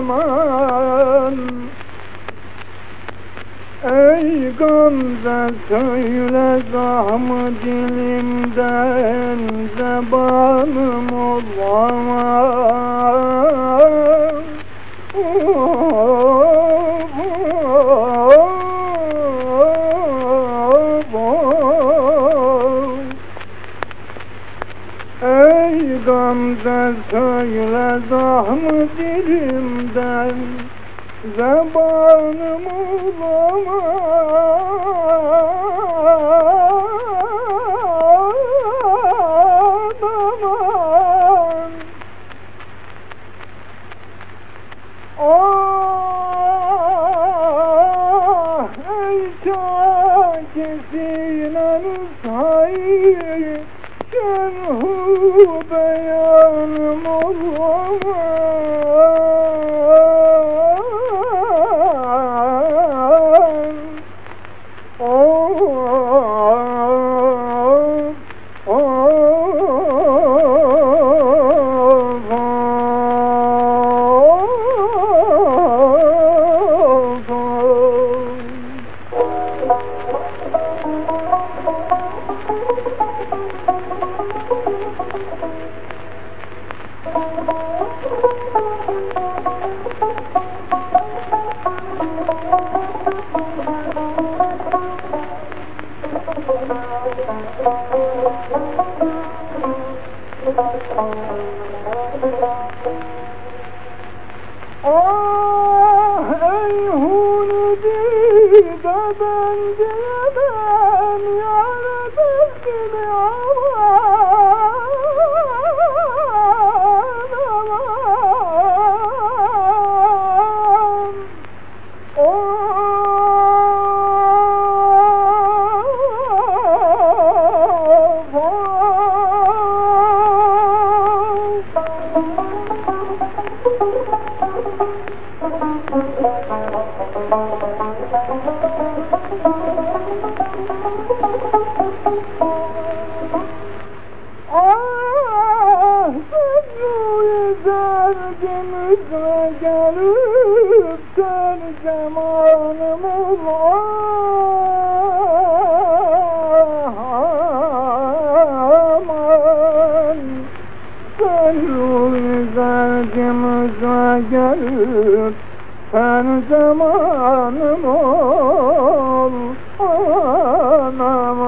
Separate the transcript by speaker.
Speaker 1: aman Ey Gamze söyle zahmı dilimden zebanım olamam Ey Gamze söyle zahmı dilimden Zebanım olamam Ah ey çakesinen sayı هو بيان مضمون Ben ceden yarabbim ya Allah gelip sen zamanımız var. Ben zamanım ol anam